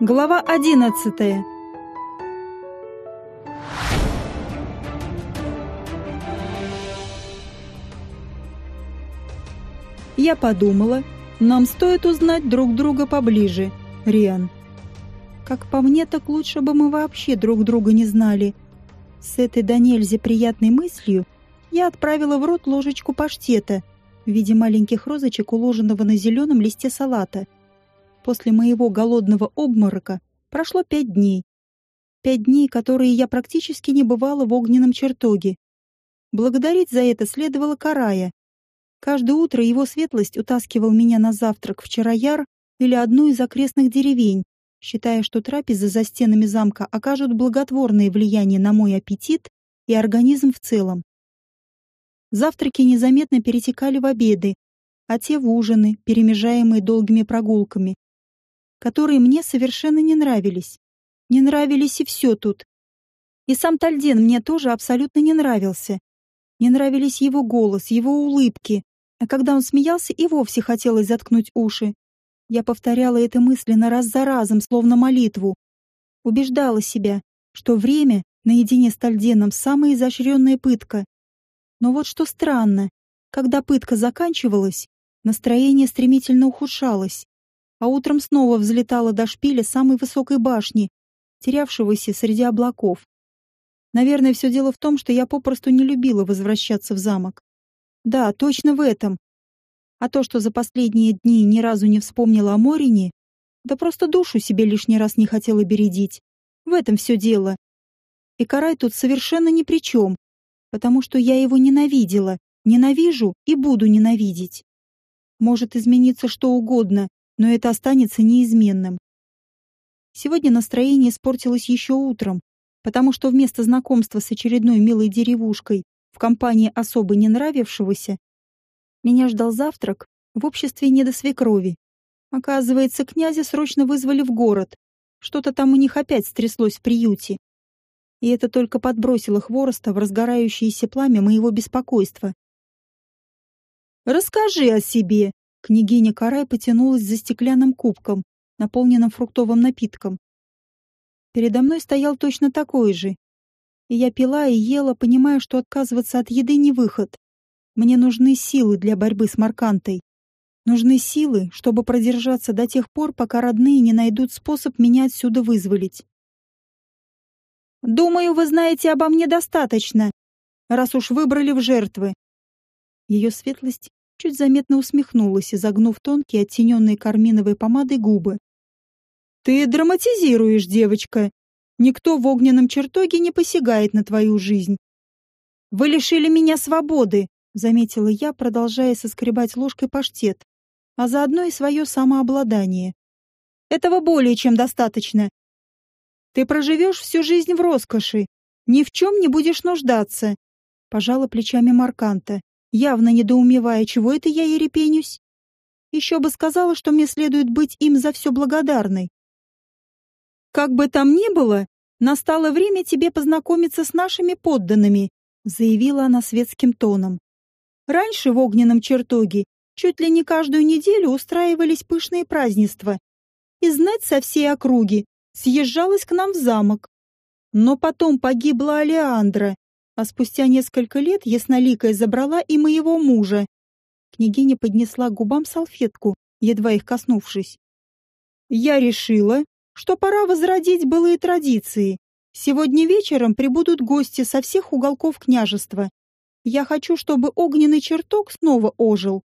Глава одиннадцатая. Я подумала, нам стоит узнать друг друга поближе, Риан. Как по мне, так лучше бы мы вообще друг друга не знали. С этой до приятной мыслью я отправила в рот ложечку паштета в виде маленьких розочек, уложенного на зеленом листе салата. После моего голодного обморока прошло пять дней. Пять дней, которые я практически не бывала в огненном чертоге. Благодарить за это следовало Карая. Каждое утро его светлость утаскивал меня на завтрак в Чарояр или одну из окрестных деревень, считая, что трапезы за стенами замка окажут благотворное влияние на мой аппетит и организм в целом. Завтраки незаметно перетекали в обеды, а те в ужины, перемежаемые долгими прогулками, которые мне совершенно не нравились. Не нравились и все тут. И сам Тальден мне тоже абсолютно не нравился. Не нравились его голос, его улыбки, а когда он смеялся, и вовсе хотелось заткнуть уши. Я повторяла это мысленно раз за разом, словно молитву. Убеждала себя, что время наедине с Тальденом самая изощренная пытка, но вот что странно, когда пытка заканчивалась, настроение стремительно ухудшалось, а утром снова взлетало до шпиля самой высокой башни, терявшегося среди облаков. Наверное, все дело в том, что я попросту не любила возвращаться в замок. Да, точно в этом. А то, что за последние дни ни разу не вспомнила о Морине, да просто душу себе лишний раз не хотела бередить. В этом все дело. И Карай тут совершенно ни при чем потому что я его ненавидела, ненавижу и буду ненавидеть. Может измениться что угодно, но это останется неизменным. Сегодня настроение испортилось еще утром, потому что вместо знакомства с очередной милой деревушкой в компании особо не нравившегося, меня ждал завтрак в обществе недосвекрови. Оказывается, князя срочно вызвали в город. Что-то там у них опять стряслось в приюте и это только подбросило хвороста в разгорающееся пламя моего беспокойства. «Расскажи о себе!» Княгиня Карай потянулась за стеклянным кубком, наполненным фруктовым напитком. Передо мной стоял точно такой же. И я пила и ела, понимая, что отказываться от еды не выход. Мне нужны силы для борьбы с Маркантой. Нужны силы, чтобы продержаться до тех пор, пока родные не найдут способ меня отсюда вызволить. Думаю, вы знаете обо мне достаточно, раз уж выбрали в жертвы. Ее светлость чуть заметно усмехнулась, изогнув тонкие, оттененные карминовой помадой губы. Ты драматизируешь, девочка. Никто в огненном чертоге не посягает на твою жизнь. Вы лишили меня свободы, заметила я, продолжая соскребать ложкой паштет, а заодно и свое самообладание. Этого более чем достаточно. Ты проживешь всю жизнь в роскоши, ни в чем не будешь нуждаться. Пожала плечами Марканта, явно недоумевая, чего это я ерепенюсь. Еще бы сказала, что мне следует быть им за все благодарной. Как бы там ни было, настало время тебе познакомиться с нашими подданными, заявила она светским тоном. Раньше в огненном чертоге чуть ли не каждую неделю устраивались пышные празднества. И знать со всей округи съезжалась к нам в замок. Но потом погибла Алеандра, а спустя несколько лет Ясноликая забрала и моего мужа. Княгиня поднесла к губам салфетку, едва их коснувшись. Я решила, что пора возродить былые традиции. Сегодня вечером прибудут гости со всех уголков княжества. Я хочу, чтобы огненный чертог снова ожил.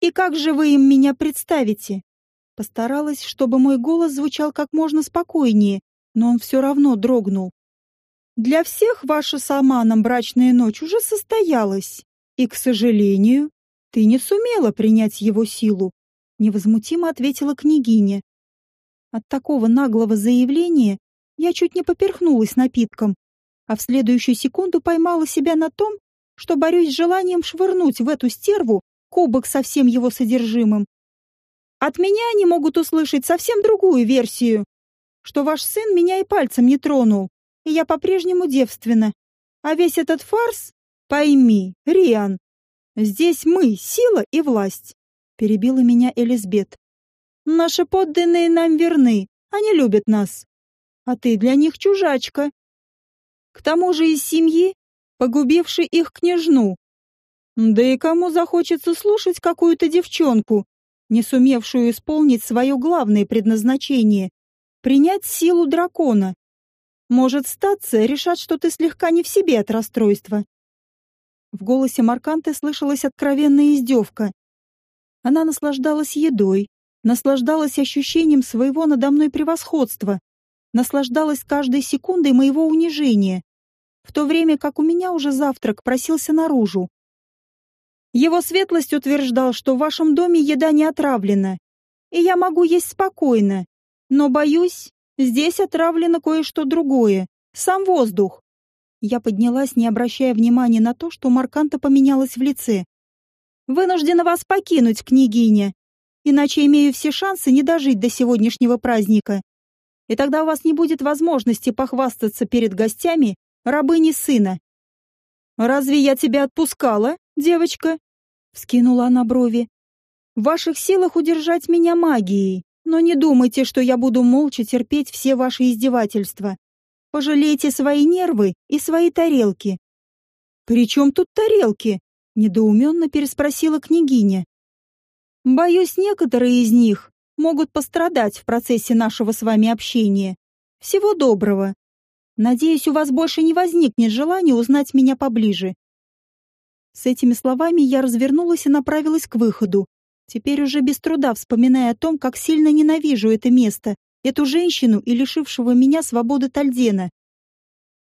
И как же вы им меня представите? Постаралась, чтобы мой голос звучал как можно спокойнее, но он все равно дрогнул. Для всех ваша с Аманом брачная ночь уже состоялась, и, к сожалению, ты не сумела принять его силу, невозмутимо ответила княгиня. От такого наглого заявления я чуть не поперхнулась напитком, а в следующую секунду поймала себя на том, что борюсь с желанием швырнуть в эту стерву кубок со всем его содержимым. От меня они могут услышать совсем другую версию, что ваш сын меня и пальцем не тронул, и я по-прежнему девственна. А весь этот фарс, пойми, Риан, здесь мы, сила и власть, перебила меня Элизбет. Наши подданные нам верны, Они любят нас. А ты для них чужачка. К тому же из семьи, погубившей их княжну. Да и кому захочется слушать какую-то девчонку, не сумевшую исполнить свое главное предназначение — принять силу дракона? Может, статься, решат, что ты слегка не в себе от расстройства. В голосе Марканты слышалась откровенная издевка. Она наслаждалась едой, наслаждалась ощущением своего надо мной превосходства, наслаждалась каждой секундой моего унижения, в то время как у меня уже завтрак просился наружу. Его светлость утверждал, что в вашем доме еда не отравлена, и я могу есть спокойно, но, боюсь, Здесь отравлено кое-что другое. Сам воздух. Я поднялась, не обращая внимания на то, что Марканта поменялась в лице. Вынуждена вас покинуть, княгиня. Иначе имею все шансы не дожить до сегодняшнего праздника. И тогда у вас не будет возможности похвастаться перед гостями рабыни сына. «Разве я тебя отпускала, девочка?» — вскинула она брови. «В ваших силах удержать меня магией. Но не думайте, что я буду молча терпеть все ваши издевательства. Пожалейте свои нервы и свои тарелки. «При чем тут тарелки?» — недоуменно переспросила княгиня. «Боюсь, некоторые из них могут пострадать в процессе нашего с вами общения. Всего доброго. Надеюсь, у вас больше не возникнет желания узнать меня поближе». С этими словами я развернулась и направилась к выходу, Теперь уже без труда вспоминая о том, как сильно ненавижу это место, эту женщину и лишившего меня свободы Тальдена.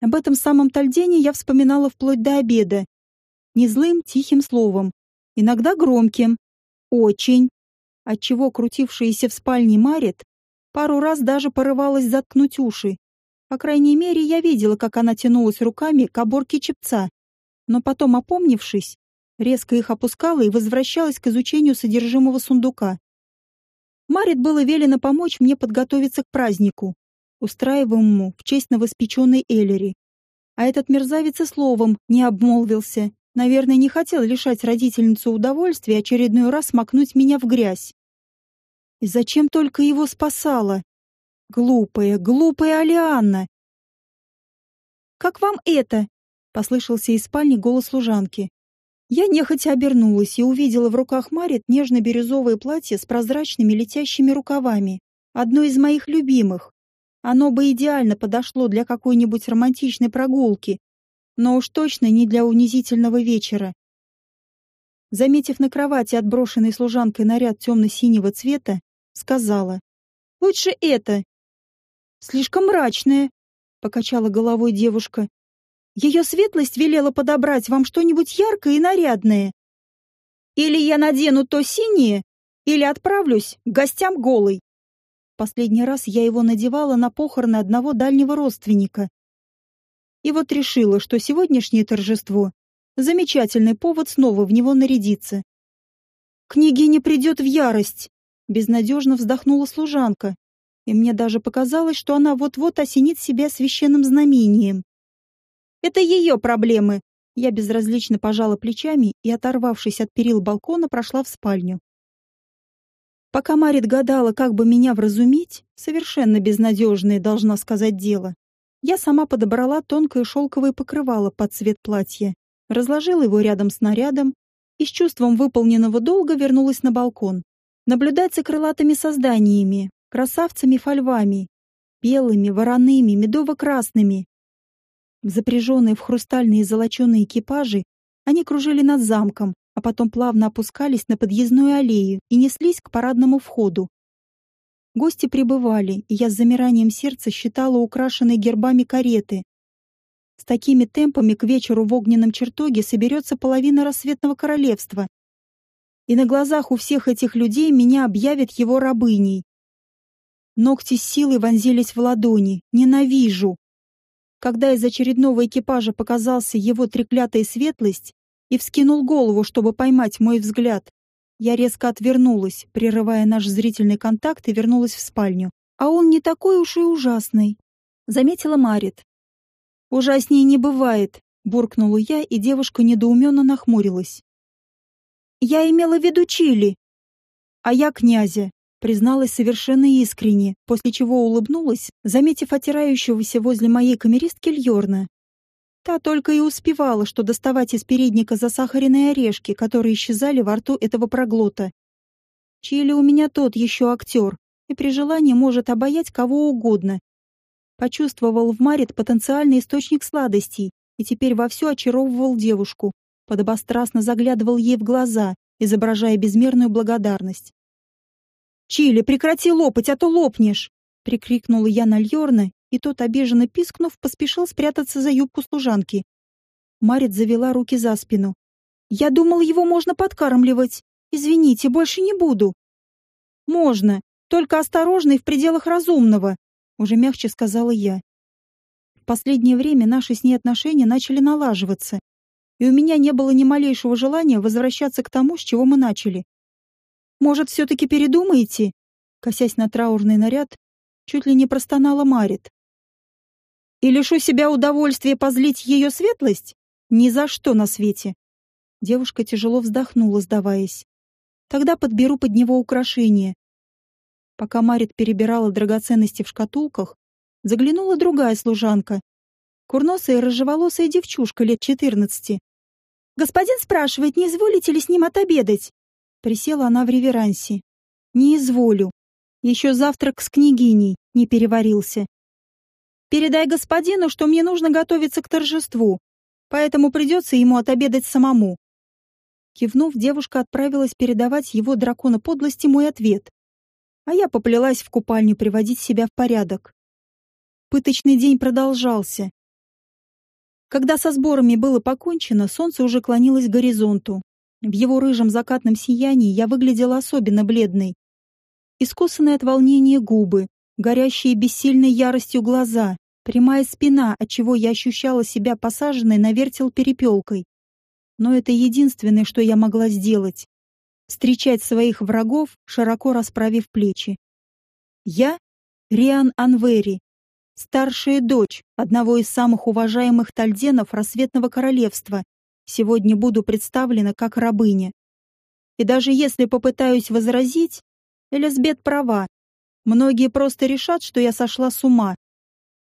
Об этом самом Тальдене я вспоминала вплоть до обеда. Не злым, тихим словом. Иногда громким. Очень. Отчего крутившаяся в спальне Марит пару раз даже порывалась заткнуть уши. По крайней мере, я видела, как она тянулась руками к оборке чепца. Но потом, опомнившись, резко их опускала и возвращалась к изучению содержимого сундука. Марит было велено помочь мне подготовиться к празднику, устраиваемому в честь новоспеченной Эллери. А этот мерзавец и словом не обмолвился. Наверное, не хотел лишать родительницу удовольствия очередной раз макнуть меня в грязь. И зачем только его спасала? Глупая, глупая Алианна! «Как вам это?» — послышался из спальни голос служанки. Я нехотя обернулась и увидела в руках Марит нежно-бирюзовое платье с прозрачными летящими рукавами. Одно из моих любимых. Оно бы идеально подошло для какой-нибудь романтичной прогулки, но уж точно не для унизительного вечера. Заметив на кровати отброшенный служанкой наряд темно-синего цвета, сказала. «Лучше это». «Слишком мрачное», — покачала головой девушка. Ее светлость велела подобрать вам что-нибудь яркое и нарядное. Или я надену то синее, или отправлюсь к гостям голой. Последний раз я его надевала на похороны одного дальнего родственника. И вот решила, что сегодняшнее торжество — замечательный повод снова в него нарядиться. «Княгиня придет в ярость!» — безнадежно вздохнула служанка, и мне даже показалось, что она вот-вот осенит себя священным знамением. Это ее проблемы. Я безразлично пожала плечами и, оторвавшись от перил балкона, прошла в спальню. Пока Марит гадала, как бы меня вразумить, совершенно безнадежное, должна сказать дело, я сама подобрала тонкое шелковое покрывало под цвет платья, разложила его рядом с нарядом и с чувством выполненного долга вернулась на балкон. Наблюдать за крылатыми созданиями, красавцами-фольвами, белыми, вороными, медово-красными, Запряженные в хрустальные и золоченые экипажи, они кружили над замком, а потом плавно опускались на подъездную аллею и неслись к парадному входу. Гости прибывали, и я с замиранием сердца считала украшенные гербами кареты. С такими темпами к вечеру в огненном чертоге соберется половина рассветного королевства. И на глазах у всех этих людей меня объявят его рабыней. Ногти с силой вонзились в ладони. Ненавижу когда из очередного экипажа показался его треклятая светлость и вскинул голову, чтобы поймать мой взгляд. Я резко отвернулась, прерывая наш зрительный контакт и вернулась в спальню. А он не такой уж и ужасный, заметила Марит. Ужаснее не бывает, буркнула я, и девушка недоуменно нахмурилась. Я имела в виду Чили. А я князя, призналась совершенно искренне, после чего улыбнулась, заметив отирающегося возле моей камеристки Льорна. Та только и успевала, что доставать из передника засахаренные орешки, которые исчезали во рту этого проглота. Чили у меня тот еще актер, и при желании может обаять кого угодно. Почувствовал в Марит потенциальный источник сладостей и теперь вовсю очаровывал девушку, подобострастно заглядывал ей в глаза, изображая безмерную благодарность. «Чили, прекрати лопать, а то лопнешь!» — прикрикнула я на Льорна и тот, обиженно пискнув, поспешил спрятаться за юбку служанки. Марит завела руки за спину. «Я думал, его можно подкармливать. Извините, больше не буду». «Можно, только осторожно и в пределах разумного», — уже мягче сказала я. В последнее время наши с ней отношения начали налаживаться, и у меня не было ни малейшего желания возвращаться к тому, с чего мы начали. «Может, все-таки передумаете?» Косясь на траурный наряд, чуть ли не простонала Марит и лишу себя удовольствия позлить ее светлость? Ни за что на свете. Девушка тяжело вздохнула, сдаваясь. Тогда подберу под него украшения. Пока Марит перебирала драгоценности в шкатулках, заглянула другая служанка. Курносая рыжеволосая девчушка лет четырнадцати. «Господин спрашивает, не изволите ли с ним отобедать?» Присела она в реверансе. «Не изволю. Еще завтрак с княгиней не переварился. Передай господину, что мне нужно готовиться к торжеству, поэтому придется ему отобедать самому». Кивнув, девушка отправилась передавать его дракона подлости мой ответ. А я поплелась в купальню приводить себя в порядок. Пыточный день продолжался. Когда со сборами было покончено, солнце уже клонилось к горизонту. В его рыжем закатном сиянии я выглядела особенно бледной. Искусанные от волнения губы, горящие бессильной яростью глаза, Прямая спина, отчего я ощущала себя посаженной на вертел перепелкой. Но это единственное, что я могла сделать. Встречать своих врагов, широко расправив плечи. Я — Риан Анвери, старшая дочь одного из самых уважаемых тальденов Рассветного Королевства, сегодня буду представлена как рабыня. И даже если попытаюсь возразить, Элизабет права. Многие просто решат, что я сошла с ума,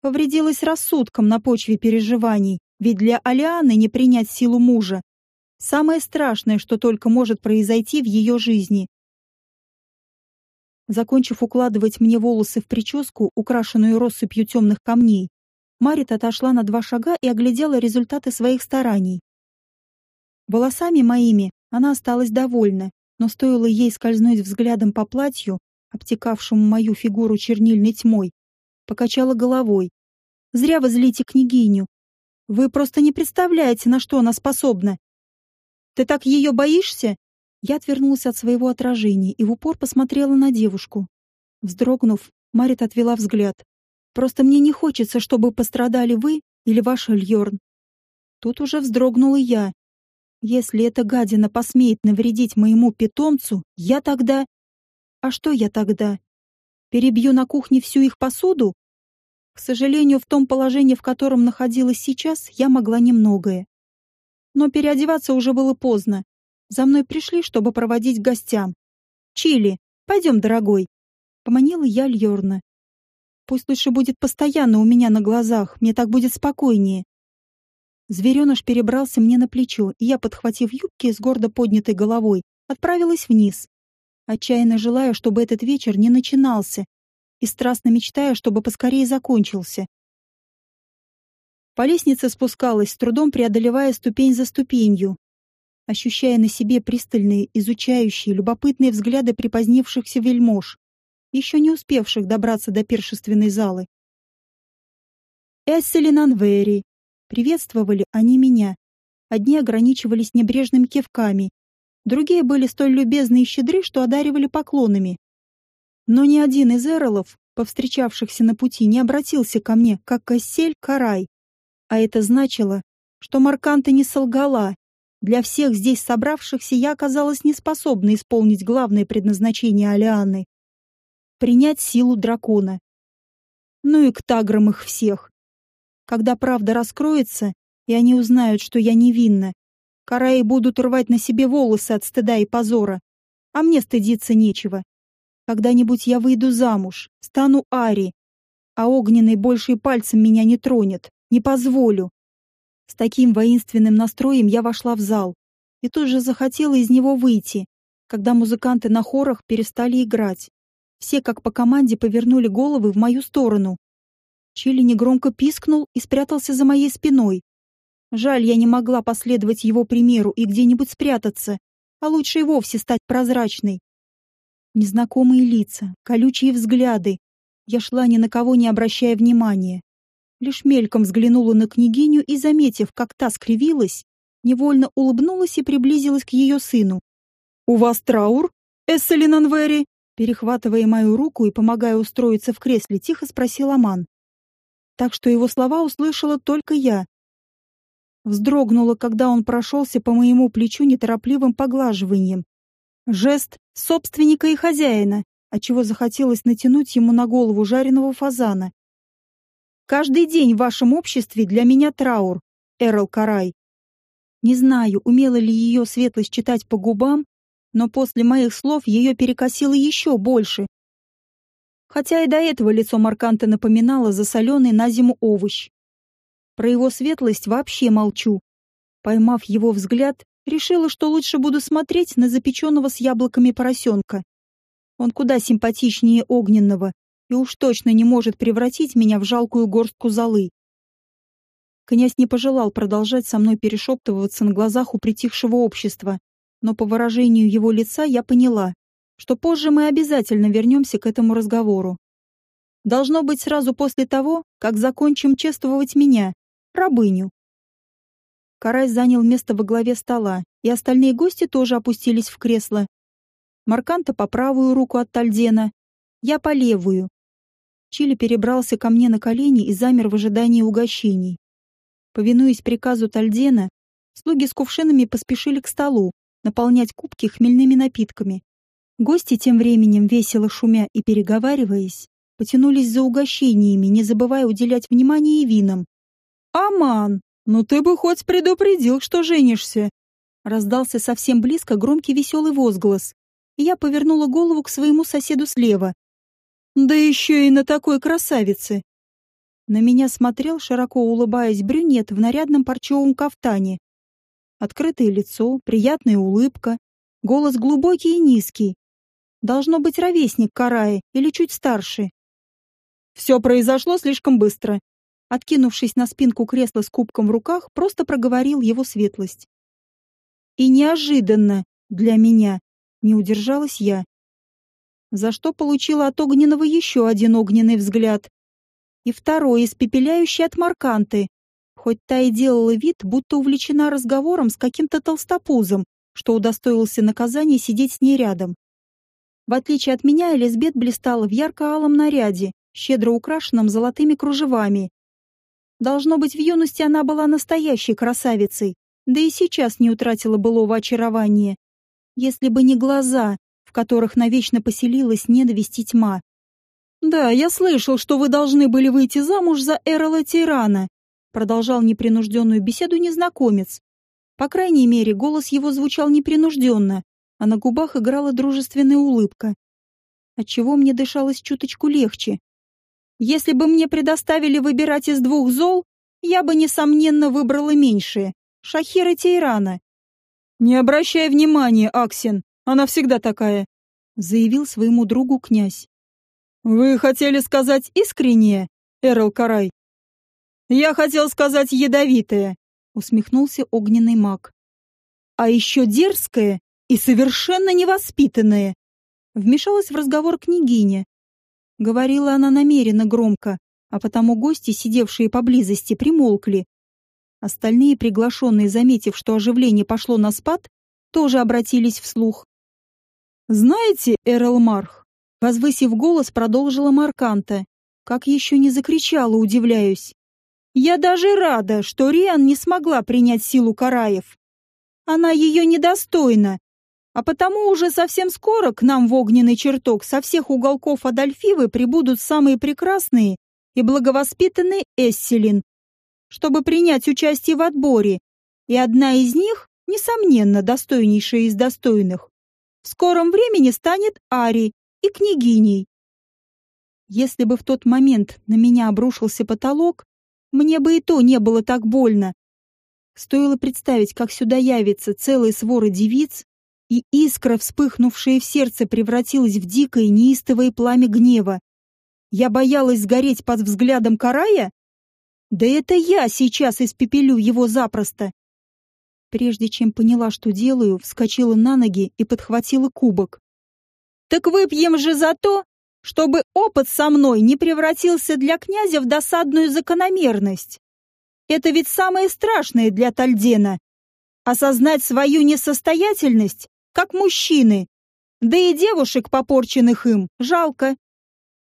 Повредилась рассудком на почве переживаний, ведь для Алианы не принять силу мужа — самое страшное, что только может произойти в ее жизни. Закончив укладывать мне волосы в прическу, украшенную россыпью темных камней, Марит отошла на два шага и оглядела результаты своих стараний. Волосами моими она осталась довольна, но стоило ей скользнуть взглядом по платью, обтекавшему мою фигуру чернильной тьмой, покачала головой. «Зря вы злите княгиню. Вы просто не представляете, на что она способна. Ты так ее боишься?» Я отвернулась от своего отражения и в упор посмотрела на девушку. Вздрогнув, Марит отвела взгляд. «Просто мне не хочется, чтобы пострадали вы или ваш Льорн». Тут уже вздрогнула я. Если эта гадина посмеет навредить моему питомцу, я тогда... А что я тогда? Перебью на кухне всю их посуду? К сожалению, в том положении, в котором находилась сейчас, я могла немногое. Но переодеваться уже было поздно. За мной пришли, чтобы проводить гостям. «Чили, пойдем, дорогой!» Поманила я Льорна. «Пусть лучше будет постоянно у меня на глазах, мне так будет спокойнее». Звереныш перебрался мне на плечо, и я, подхватив юбки с гордо поднятой головой, отправилась вниз, отчаянно желая, чтобы этот вечер не начинался, и страстно мечтая, чтобы поскорее закончился. По лестнице спускалась, с трудом преодолевая ступень за ступенью, ощущая на себе пристальные, изучающие, любопытные взгляды припозднившихся вельмож, еще не успевших добраться до пиршественной залы. «Эсселин Анвери!» Приветствовали они меня. Одни ограничивались небрежными кивками, Другие были столь любезны и щедры, что одаривали поклонами. Но ни один из эрлов, повстречавшихся на пути, не обратился ко мне, как Кассель Карай. А это значило, что Марканта не солгала. Для всех здесь собравшихся я оказалась неспособна исполнить главное предназначение Алианы — принять силу дракона. Ну и к таграм их всех. Когда правда раскроется, и они узнают, что я невинна, Караи будут рвать на себе волосы от стыда и позора, а мне стыдиться нечего. Когда-нибудь я выйду замуж, стану Ари, а огненный больше и пальцем меня не тронет, не позволю. С таким воинственным настроем я вошла в зал и тут же захотела из него выйти, когда музыканты на хорах перестали играть. Все, как по команде, повернули головы в мою сторону. Чили негромко пискнул и спрятался за моей спиной. Жаль, я не могла последовать его примеру и где-нибудь спрятаться, а лучше и вовсе стать прозрачной. Незнакомые лица, колючие взгляды, я шла ни на кого не обращая внимания. Лишь мельком взглянула на княгиню и, заметив, как та скривилась, невольно улыбнулась и приблизилась к ее сыну. «У вас траур, Эсселин Анвери?» Перехватывая мою руку и помогая устроиться в кресле, тихо спросил Аман. Так что его слова услышала только я. Вздрогнула, когда он прошелся по моему плечу неторопливым поглаживанием. Жест собственника и хозяина, отчего захотелось натянуть ему на голову жареного фазана. «Каждый день в вашем обществе для меня траур, Эрл Карай». Не знаю, умела ли ее светлость читать по губам, но после моих слов ее перекосило еще больше. Хотя и до этого лицо Марканта напоминало засоленный на зиму овощ. Про его светлость вообще молчу. Поймав его взгляд, решила, что лучше буду смотреть на запеченного с яблоками поросенка. Он куда симпатичнее огненного и уж точно не может превратить меня в жалкую горстку золы. Князь не пожелал продолжать со мной перешептываться на глазах у притихшего общества, но по выражению его лица я поняла, что позже мы обязательно вернемся к этому разговору. Должно быть сразу после того, как закончим чествовать меня, рабыню. Карай занял место во главе стола, и остальные гости тоже опустились в кресло, Марканта по правую руку от Тальдена, я по левую. Чили перебрался ко мне на колени и замер в ожидании угощений. Повинуясь приказу Тальдена, слуги с кувшинами поспешили к столу, наполнять кубки хмельными напитками. Гости тем временем, весело шумя и переговариваясь, потянулись за угощениями, не забывая уделять внимание и винам. «Аман, ну ты бы хоть предупредил, что женишься!» Раздался совсем близко громкий веселый возглас, я повернула голову к своему соседу слева. Да еще и на такой красавице. На меня смотрел, широко улыбаясь, брюнет в нарядном парчевом кафтане. Открытое лицо, приятная улыбка, голос глубокий и низкий. Должно быть ровесник Караи или чуть старше. Все произошло слишком быстро. Откинувшись на спинку кресла с кубком в руках, просто проговорил его светлость. И неожиданно для меня не удержалась я. За что получила от Огненного еще один огненный взгляд. И второй, испепеляющий от Марканты. Хоть та и делала вид, будто увлечена разговором с каким-то толстопузом, что удостоился наказания сидеть с ней рядом. В отличие от меня, Элизабет блистала в ярко-алом наряде, щедро украшенном золотыми кружевами. Должно быть, в юности она была настоящей красавицей, да и сейчас не утратила былого очарования если бы не глаза, в которых навечно поселилась ненависть и тьма. «Да, я слышал, что вы должны были выйти замуж за Эрола Тирана», продолжал непринужденную беседу незнакомец. По крайней мере, голос его звучал непринужденно, а на губах играла дружественная улыбка. Отчего мне дышалось чуточку легче. Если бы мне предоставили выбирать из двух зол, я бы, несомненно, выбрала меньшее — Шахира Тейрана. «Не обращай внимания, Аксин, она всегда такая», — заявил своему другу князь. «Вы хотели сказать искреннее, Эрл Карай?» «Я хотел сказать ядовитое», — усмехнулся огненный маг. «А еще дерзкое и совершенно невоспитанное», — вмешалась в разговор княгиня. Говорила она намеренно громко, а потому гости, сидевшие поблизости, примолкли, Остальные приглашенные, заметив, что оживление пошло на спад, тоже обратились вслух. «Знаете, Эрл Марх?» Возвысив голос, продолжила Марканта. Как еще не закричала, удивляюсь. «Я даже рада, что Риан не смогла принять силу Караев. Она ее недостойна, а потому уже совсем скоро к нам в огненный чертог со всех уголков Адольфивы прибудут самые прекрасные и благовоспитанные Эсселин чтобы принять участие в отборе, и одна из них, несомненно, достойнейшая из достойных, в скором времени станет Ари, и княгиней. Если бы в тот момент на меня обрушился потолок, мне бы и то не было так больно. Стоило представить, как сюда явится целая свора девиц, и искра, вспыхнувшая в сердце, превратилась в дикое неистовое пламя гнева. Я боялась сгореть под взглядом Карая? Да это я сейчас испепелю его запросто. Прежде чем поняла, что делаю, вскочила на ноги и подхватила кубок. «Так выпьем же за то, чтобы опыт со мной не превратился для князя в досадную закономерность. Это ведь самое страшное для Тальдена — осознать свою несостоятельность, как мужчины, да и девушек, попорченных им, жалко.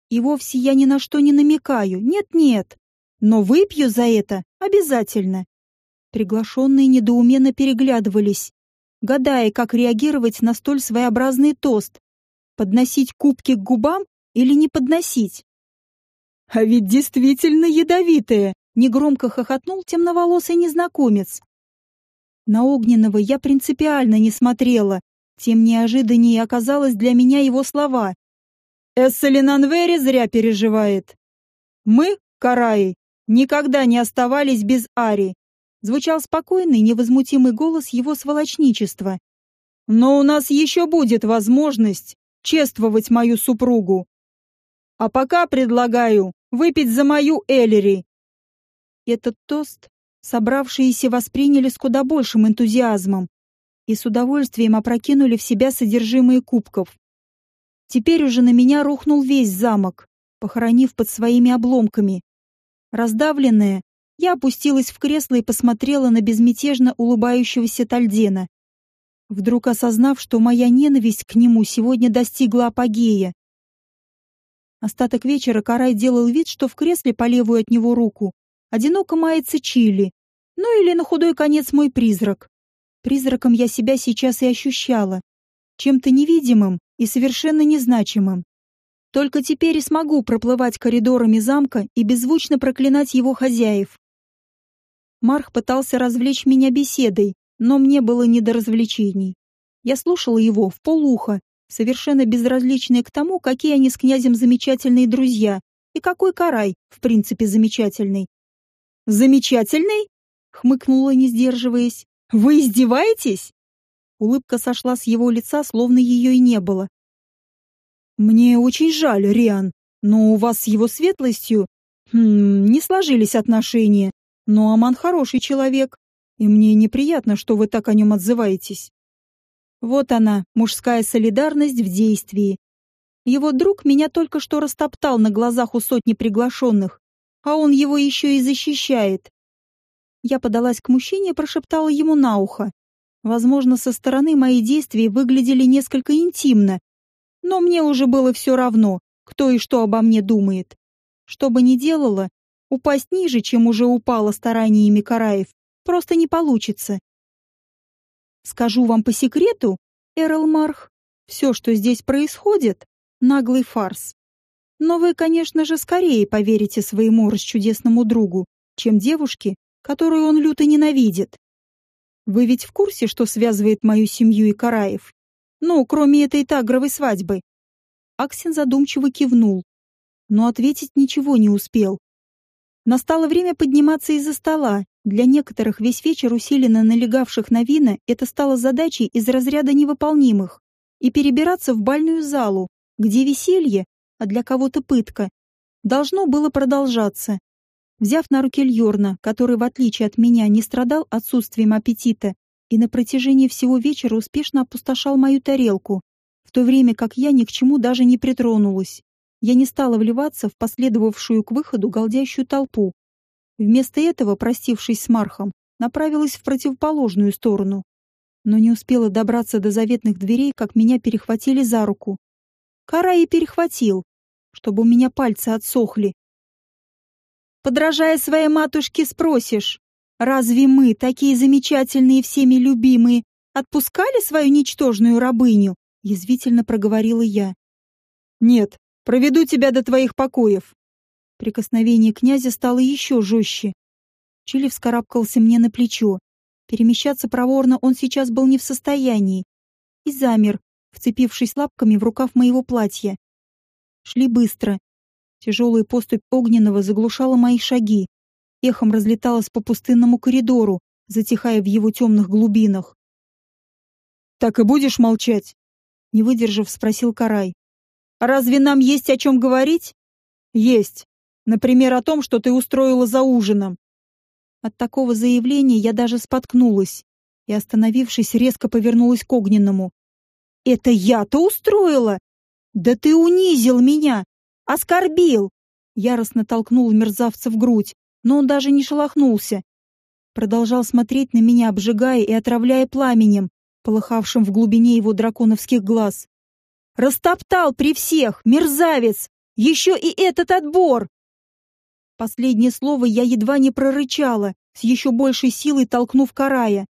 И вовсе я ни на что не намекаю, нет-нет, но выпью за это обязательно. Приглашенные недоуменно переглядывались, гадая, как реагировать на столь своеобразный тост. Подносить кубки к губам или не подносить? «А ведь действительно ядовитая!» — негромко хохотнул темноволосый незнакомец. На Огненного я принципиально не смотрела, тем неожиданнее оказалось для меня его слова. «Эсселинанвери зря переживает. Мы, Караи, никогда не оставались без Ари звучал спокойный, невозмутимый голос его сволочничества. «Но у нас еще будет возможность чествовать мою супругу. А пока предлагаю выпить за мою Эллири». Этот тост собравшиеся восприняли с куда большим энтузиазмом и с удовольствием опрокинули в себя содержимое кубков. Теперь уже на меня рухнул весь замок, похоронив под своими обломками. Раздавленная, я опустилась в кресло и посмотрела на безмятежно улыбающегося Тальдена, вдруг осознав, что моя ненависть к нему сегодня достигла апогея. Остаток вечера Карай делал вид, что в кресле по левую от него руку одиноко мается Чили, ну или на худой конец мой призрак. Призраком я себя сейчас и ощущала, чем-то невидимым и совершенно незначимым. Только теперь и смогу проплывать коридорами замка и беззвучно проклинать его хозяев. Марх пытался развлечь меня беседой, но мне было не до развлечений. Я слушала его в полуха, совершенно безразличная к тому, какие они с князем замечательные друзья и какой карай, в принципе, замечательный. «Замечательный?» — хмыкнула, не сдерживаясь. «Вы издеваетесь?» Улыбка сошла с его лица, словно ее и не было. «Мне очень жаль, Риан, но у вас с его светлостью хм, не сложились отношения. Но Аман хороший человек, и мне неприятно, что вы так о нем отзываетесь. Вот она, мужская солидарность в действии. Его друг меня только что растоптал на глазах у сотни приглашенных, а он его еще и защищает. Я подалась к мужчине и прошептала ему на ухо. Возможно, со стороны мои действия выглядели несколько интимно, но мне уже было все равно, кто и что обо мне думает. Что бы ни делала, Упасть ниже, чем уже упала стараниями Караев, просто не получится. Скажу вам по секрету, Эрл Марх, все, что здесь происходит, наглый фарс. Но вы, конечно же, скорее поверите своему расчудесному другу, чем девушке, которую он люто ненавидит. Вы ведь в курсе, что связывает мою семью и Караев? Ну, кроме этой тагровой свадьбы. Аксин задумчиво кивнул, но ответить ничего не успел. Настало время подниматься из-за стола. Для некоторых весь вечер усиленно налегавших на вина это стало задачей из разряда невыполнимых. И перебираться в бальную залу, где веселье, а для кого-то пытка, должно было продолжаться. Взяв на руки Льорна, который, в отличие от меня, не страдал отсутствием аппетита и на протяжении всего вечера успешно опустошал мою тарелку, в то время как я ни к чему даже не притронулась я не стала вливаться в последовавшую к выходу голдящую толпу. Вместо этого, простившись с Мархом, направилась в противоположную сторону. Но не успела добраться до заветных дверей, как меня перехватили за руку. Кара и перехватил, чтобы у меня пальцы отсохли. Подражая своей матушке, спросишь, разве мы, такие замечательные всеми любимые, отпускали свою ничтожную рабыню? Язвительно проговорила я. Нет, Проведу тебя до твоих покоев. Прикосновение князя стало еще жестче. Чили вскарабкался мне на плечо. Перемещаться проворно он сейчас был не в состоянии. И замер, вцепившись лапками в рукав моего платья. Шли быстро. Тяжелая поступь огненного заглушала мои шаги. Эхом разлеталась по пустынному коридору, затихая в его темных глубинах. «Так и будешь молчать?» Не выдержав, спросил Карай. «А разве нам есть о чем говорить?» «Есть. Например, о том, что ты устроила за ужином». От такого заявления я даже споткнулась и, остановившись, резко повернулась к огненному. «Это я-то устроила? Да ты унизил меня! Оскорбил!» Яростно толкнул мерзавца в грудь, но он даже не шелохнулся. Продолжал смотреть на меня, обжигая и отравляя пламенем, полыхавшим в глубине его драконовских глаз. «Растоптал при всех, мерзавец! Еще и этот отбор!» Последнее слово я едва не прорычала, с еще большей силой толкнув Карая.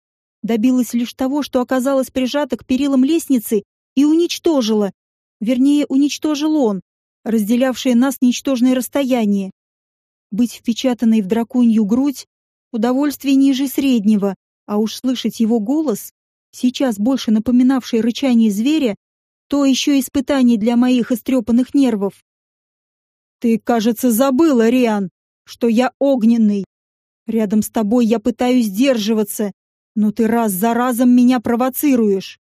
Добилась лишь того, что оказалась прижата к перилам лестницы и уничтожила. Вернее, уничтожил он, разделявшее нас ничтожное расстояние. Быть впечатанной в драконью грудь — удовольствие ниже среднего, а уж слышать его голос, сейчас больше напоминавший рычание зверя, то еще испытание для моих истрепанных нервов. «Ты, кажется, забыла, Риан, что я огненный. Рядом с тобой я пытаюсь сдерживаться, но ты раз за разом меня провоцируешь.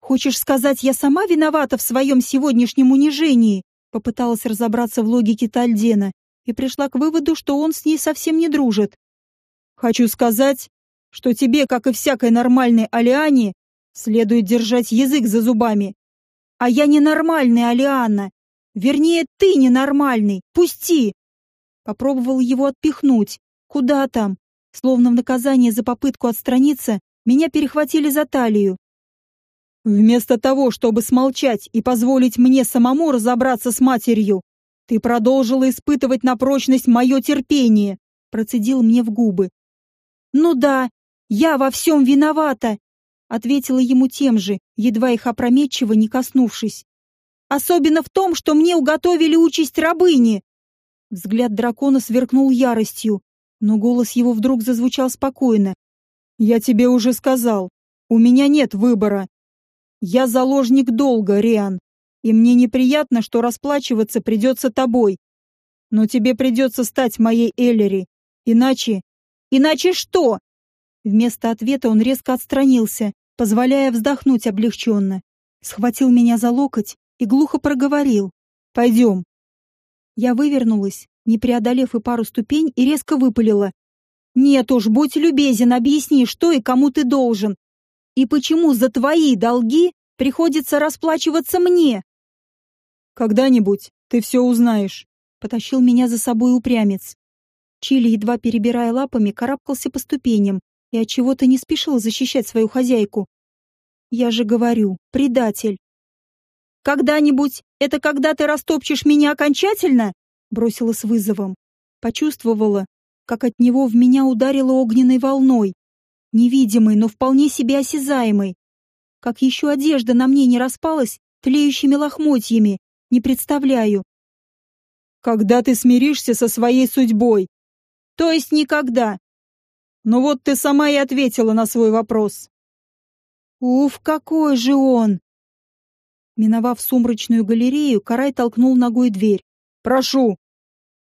Хочешь сказать, я сама виновата в своем сегодняшнем унижении?» Попыталась разобраться в логике Тальдена и пришла к выводу, что он с ней совсем не дружит. «Хочу сказать, что тебе, как и всякой нормальной Алиане, следует держать язык за зубами. А я ненормальный, Алиана. Вернее, ты ненормальный. Пусти!» Попробовал его отпихнуть. Куда там? Словно в наказание за попытку отстраниться, меня перехватили за талию. Вместо того, чтобы смолчать и позволить мне самому разобраться с матерью, «Ты продолжила испытывать на прочность мое терпение», — процедил мне в губы. «Ну да, я во всем виновата», — ответила ему тем же, едва их опрометчиво не коснувшись. «Особенно в том, что мне уготовили участь рабыни». Взгляд дракона сверкнул яростью, но голос его вдруг зазвучал спокойно. «Я тебе уже сказал, у меня нет выбора. Я заложник долга, Риан и мне неприятно, что расплачиваться придется тобой. Но тебе придется стать моей Эллери. Иначе... Иначе что? Вместо ответа он резко отстранился, позволяя вздохнуть облегченно. Схватил меня за локоть и глухо проговорил. «Пойдем». Я вывернулась, не преодолев и пару ступень, и резко выпалила. «Нет уж, будь любезен, объясни, что и кому ты должен. И почему за твои долги приходится расплачиваться мне?» Когда-нибудь ты все узнаешь. Потащил меня за собой упрямец. Чили, едва перебирая лапами, карабкался по ступеням и от чего то не спешил защищать свою хозяйку. Я же говорю, предатель. «Когда-нибудь это когда ты растопчешь меня окончательно?» бросила с вызовом. Почувствовала, как от него в меня ударило огненной волной, невидимой, но вполне себе осязаемой. Как еще одежда на мне не распалась тлеющими лохмотьями, не представляю. Когда ты смиришься со своей судьбой? То есть никогда. Ну вот ты сама и ответила на свой вопрос. Уф, какой же он! Миновав сумрачную галерею, Карай толкнул ногой дверь. «Прошу!»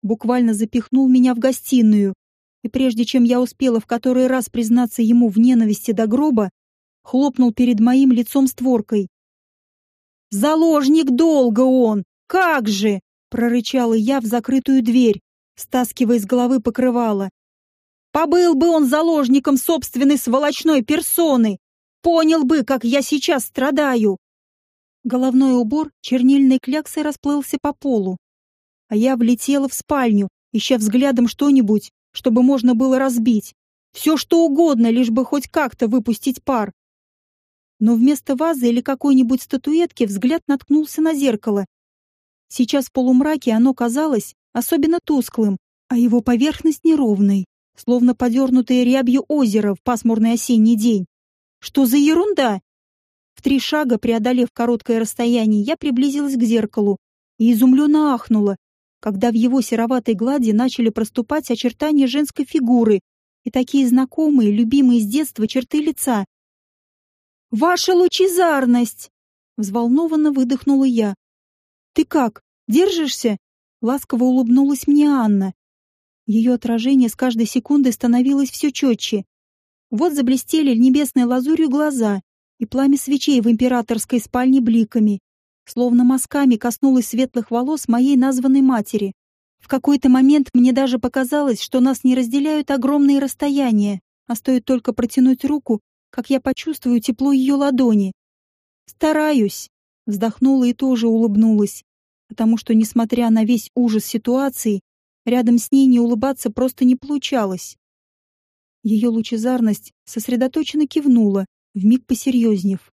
Буквально запихнул меня в гостиную, и прежде чем я успела в который раз признаться ему в ненависти до гроба, хлопнул перед моим лицом створкой. Заложник долго он! Как же!» — прорычала я в закрытую дверь, стаскивая с головы покрывало. «Побыл бы он заложником собственной сволочной персоны! Понял бы, как я сейчас страдаю!» Головной убор чернильной кляксой расплылся по полу, а я влетела в спальню, ища взглядом что-нибудь, чтобы можно было разбить. Все что угодно, лишь бы хоть как-то выпустить пар но вместо вазы или какой-нибудь статуэтки взгляд наткнулся на зеркало. Сейчас в полумраке оно казалось особенно тусклым, а его поверхность неровной, словно подернутое рябью озеро в пасмурный осенний день. Что за ерунда? В три шага, преодолев короткое расстояние, я приблизилась к зеркалу и изумленно ахнула, когда в его сероватой глади начали проступать очертания женской фигуры и такие знакомые, любимые с детства черты лица, «Ваша лучезарность!» Взволнованно выдохнула я. «Ты как? Держишься?» Ласково улыбнулась мне Анна. Ее отражение с каждой секундой становилось все четче. Вот заблестели небесной лазурью глаза, и пламя свечей в императорской спальне бликами, словно мазками коснулось светлых волос моей названной матери. В какой-то момент мне даже показалось, что нас не разделяют огромные расстояния, а стоит только протянуть руку, как я почувствую тепло ее ладони. «Стараюсь», — вздохнула и тоже улыбнулась, потому что, несмотря на весь ужас ситуации, рядом с ней не улыбаться просто не получалось. Ее лучезарность сосредоточенно кивнула, вмиг посерьезнев.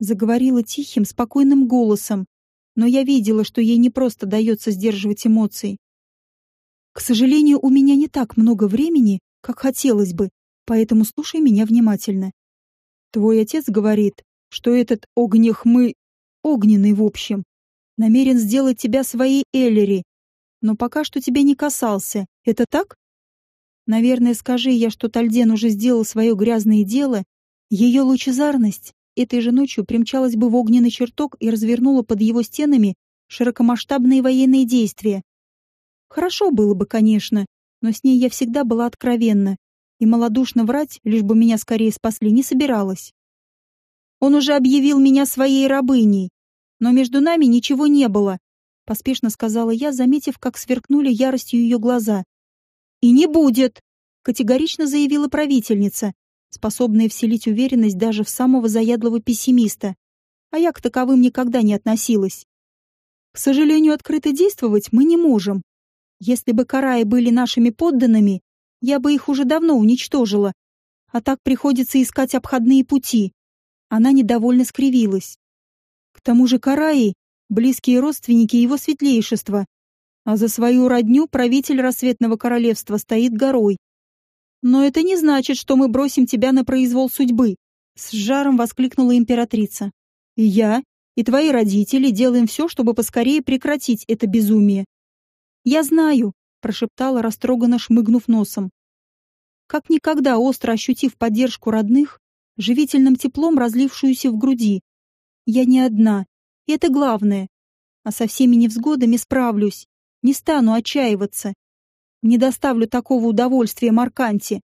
Заговорила тихим, спокойным голосом, но я видела, что ей не просто дается сдерживать эмоции. К сожалению, у меня не так много времени, как хотелось бы, поэтому слушай меня внимательно. Твой отец говорит, что этот огнехмы, огненный в общем, намерен сделать тебя своей Эллери, но пока что тебя не касался. Это так? Наверное, скажи я, что Тальден уже сделал свое грязное дело, ее лучезарность этой же ночью примчалась бы в огненный чертог и развернула под его стенами широкомасштабные военные действия. Хорошо было бы, конечно, но с ней я всегда была откровенна, и малодушно врать, лишь бы меня скорее спасли, не собиралась. Он уже объявил меня своей рабыней, но между нами ничего не было, поспешно сказала я, заметив, как сверкнули яростью ее глаза. И не будет, категорично заявила правительница, способная вселить уверенность даже в самого заядлого пессимиста. А я к таковым никогда не относилась. К сожалению, открыто действовать мы не можем. Если бы Караи были нашими подданными, я бы их уже давно уничтожила. А так приходится искать обходные пути. Она недовольно скривилась. К тому же Караи — близкие родственники его светлейшества, а за свою родню правитель рассветного королевства стоит горой. Но это не значит, что мы бросим тебя на произвол судьбы, с жаром воскликнула императрица. И я, и твои родители делаем все, чтобы поскорее прекратить это безумие. Я знаю, прошептала растроганно шмыгнув носом. Как никогда остро ощутив поддержку родных, живительным теплом разлившуюся в груди. Я не одна, и это главное. А со всеми невзгодами справлюсь, не стану отчаиваться, не доставлю такого удовольствия Марканте.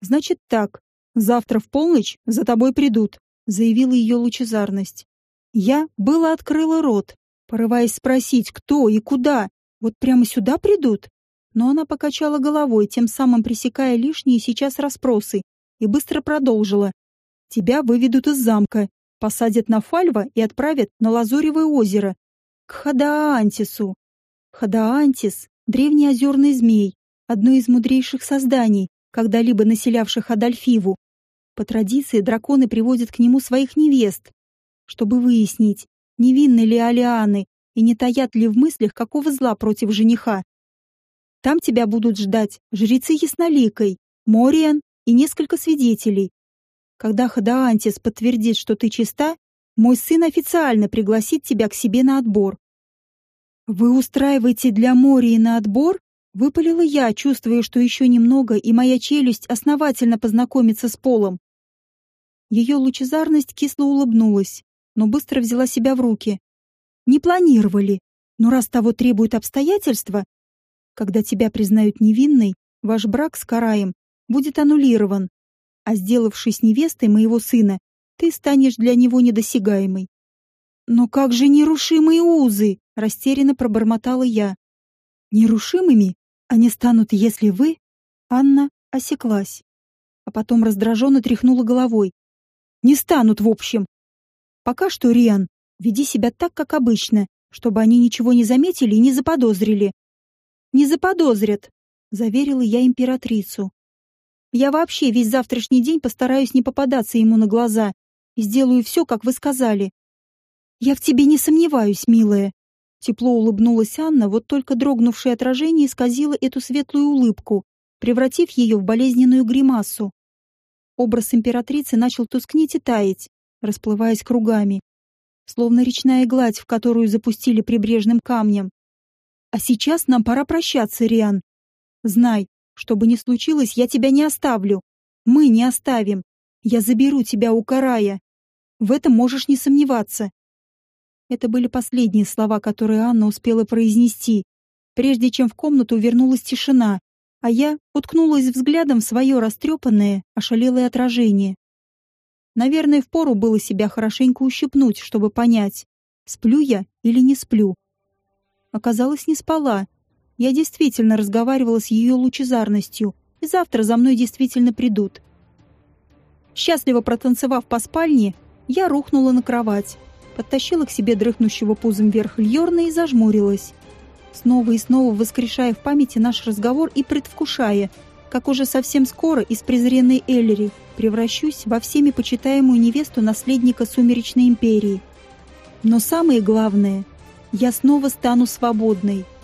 Значит так, завтра в полночь за тобой придут, заявила ее лучезарность. Я было открыла рот, порываясь спросить, кто и куда. Вот прямо сюда придут? Но она покачала головой, тем самым пресекая лишние сейчас расспросы, и быстро продолжила. Тебя выведут из замка, посадят на Фальва и отправят на Лазуревое озеро, к Хадаантису. Хадаантис Древний озерный змей, одно из мудрейших созданий, когда-либо населявших Адальфиву. По традиции драконы приводят к нему своих невест, чтобы выяснить, невинны ли Алианы и не таят ли в мыслях какого зла против жениха. Там тебя будут ждать жрецы Ясноликой, Мориан и несколько свидетелей. Когда Хадаантис подтвердит, что ты чиста, мой сын официально пригласит тебя к себе на отбор. «Вы устраиваете для Мории на отбор?» Выпалила я, чувствуя, что еще немного, и моя челюсть основательно познакомится с полом. Ее лучезарность кисло улыбнулась, но быстро взяла себя в руки. «Не планировали, но раз того требуют обстоятельства, когда тебя признают невинной, ваш брак с Караем будет аннулирован, а сделавшись невестой моего сына, ты станешь для него недосягаемой. Но как же нерушимые узы? Растерянно пробормотала я. Нерушимыми они станут, если вы... Анна осеклась, а потом раздраженно тряхнула головой. Не станут, в общем. Пока что, Риан, веди себя так, как обычно, чтобы они ничего не заметили и не заподозрили. Не заподозрят, заверила я императрицу. Я вообще весь завтрашний день постараюсь не попадаться ему на глаза и сделаю все, как вы сказали. Я в тебе не сомневаюсь, милая. Тепло улыбнулась Анна, вот только дрогнувшее отражение исказило эту светлую улыбку, превратив ее в болезненную гримасу. Образ императрицы начал тускнеть и таять, расплываясь кругами, словно речная гладь, в которую запустили прибрежным камнем. А сейчас нам пора прощаться, Риан. Знай, что бы ни случилось, я тебя не оставлю. Мы не оставим. Я заберу тебя у Карая. В этом можешь не сомневаться. Это были последние слова, которые Анна успела произнести, прежде чем в комнату вернулась тишина, а я уткнулась взглядом в свое растрепанное, ошалелое отражение. Наверное, впору было себя хорошенько ущипнуть, чтобы понять, сплю я или не сплю. Оказалось, не спала. Я действительно разговаривала с ее лучезарностью, и завтра за мной действительно придут. Счастливо протанцевав по спальне, я рухнула на кровать, подтащила к себе дрыхнущего пузом вверх Льорна и зажмурилась. Снова и снова воскрешая в памяти наш разговор и предвкушая, как уже совсем скоро из презренной Эллери превращусь во всеми почитаемую невесту наследника Сумеречной империи. Но самое главное, я снова стану свободной —